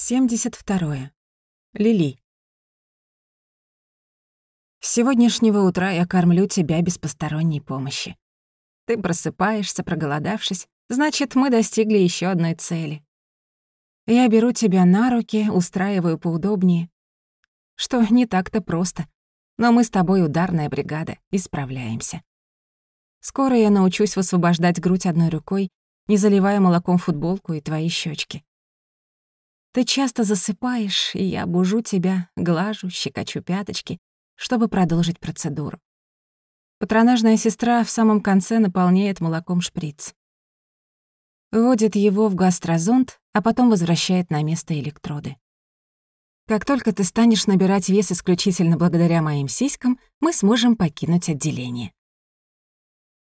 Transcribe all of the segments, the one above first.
72. Лили. С сегодняшнего утра я кормлю тебя без посторонней помощи. Ты просыпаешься, проголодавшись, значит, мы достигли еще одной цели. Я беру тебя на руки, устраиваю поудобнее. Что не так-то просто. Но мы с тобой ударная бригада и справляемся. Скоро я научусь высвобождать грудь одной рукой, не заливая молоком футболку и твои щечки. Ты часто засыпаешь, и я бужу тебя, глажу, щекочу пяточки, чтобы продолжить процедуру. Патронажная сестра в самом конце наполняет молоком шприц. Вводит его в гастрозонд, а потом возвращает на место электроды. Как только ты станешь набирать вес исключительно благодаря моим сиськам, мы сможем покинуть отделение.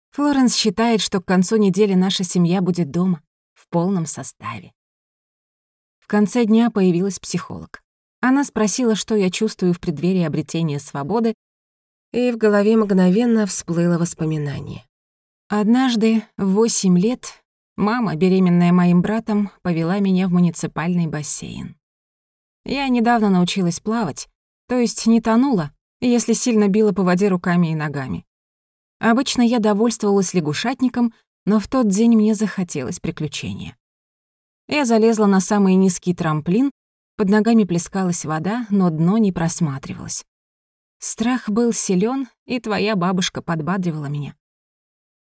Флоренс считает, что к концу недели наша семья будет дома, в полном составе. В конце дня появилась психолог. Она спросила, что я чувствую в преддверии обретения свободы, и в голове мгновенно всплыло воспоминание. Однажды, в восемь лет, мама, беременная моим братом, повела меня в муниципальный бассейн. Я недавно научилась плавать, то есть не тонула, если сильно била по воде руками и ногами. Обычно я довольствовалась лягушатником, но в тот день мне захотелось приключения. Я залезла на самый низкий трамплин, под ногами плескалась вода, но дно не просматривалось. Страх был силен, и твоя бабушка подбадривала меня.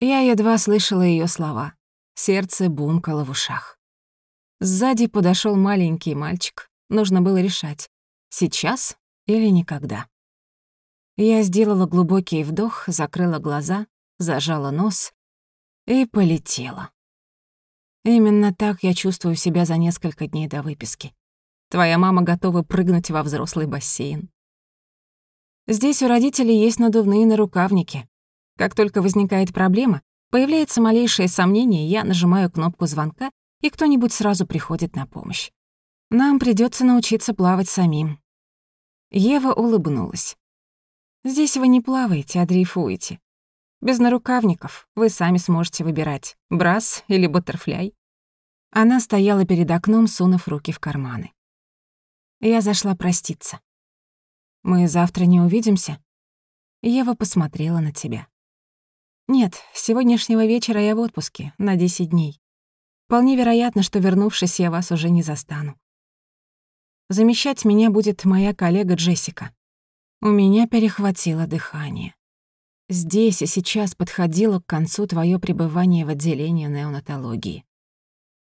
Я едва слышала ее слова. Сердце бумкало в ушах. Сзади подошел маленький мальчик. Нужно было решать, сейчас или никогда. Я сделала глубокий вдох, закрыла глаза, зажала нос и полетела. Именно так я чувствую себя за несколько дней до выписки. Твоя мама готова прыгнуть во взрослый бассейн. Здесь у родителей есть надувные нарукавники. Как только возникает проблема, появляется малейшее сомнение, я нажимаю кнопку звонка, и кто-нибудь сразу приходит на помощь. Нам придётся научиться плавать самим. Ева улыбнулась. Здесь вы не плаваете, а дрейфуете. Без нарукавников вы сами сможете выбирать, брас или баттерфляй. Она стояла перед окном, сунув руки в карманы. Я зашла проститься. «Мы завтра не увидимся?» Ева посмотрела на тебя. «Нет, с сегодняшнего вечера я в отпуске, на 10 дней. Вполне вероятно, что, вернувшись, я вас уже не застану. Замещать меня будет моя коллега Джессика. У меня перехватило дыхание. Здесь и сейчас подходило к концу твое пребывание в отделении неонатологии.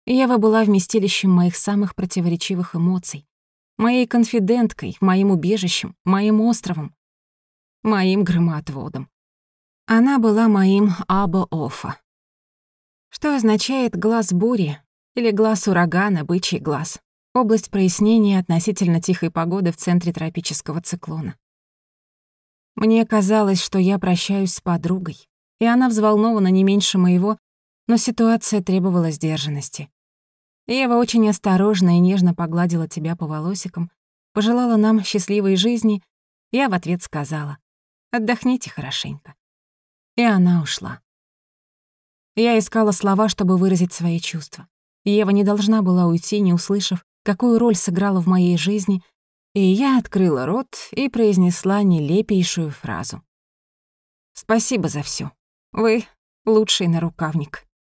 Ева была вместилищем моих самых противоречивых эмоций, моей конфиденткой, моим убежищем, моим островом, моим громоотводом. Она была моим Аба-Офа. Что означает глаз бури или глаз урагана, бычий глаз, область прояснения относительно тихой погоды в центре тропического циклона. Мне казалось, что я прощаюсь с подругой, и она взволнована не меньше моего, но ситуация требовала сдержанности. Ева очень осторожно и нежно погладила тебя по волосикам, пожелала нам счастливой жизни, я в ответ сказала «Отдохните хорошенько». И она ушла. Я искала слова, чтобы выразить свои чувства. Ева не должна была уйти, не услышав, какую роль сыграла в моей жизни и я открыла рот и произнесла нелепейшую фразу. «Спасибо за всё. Вы лучший нарукавник».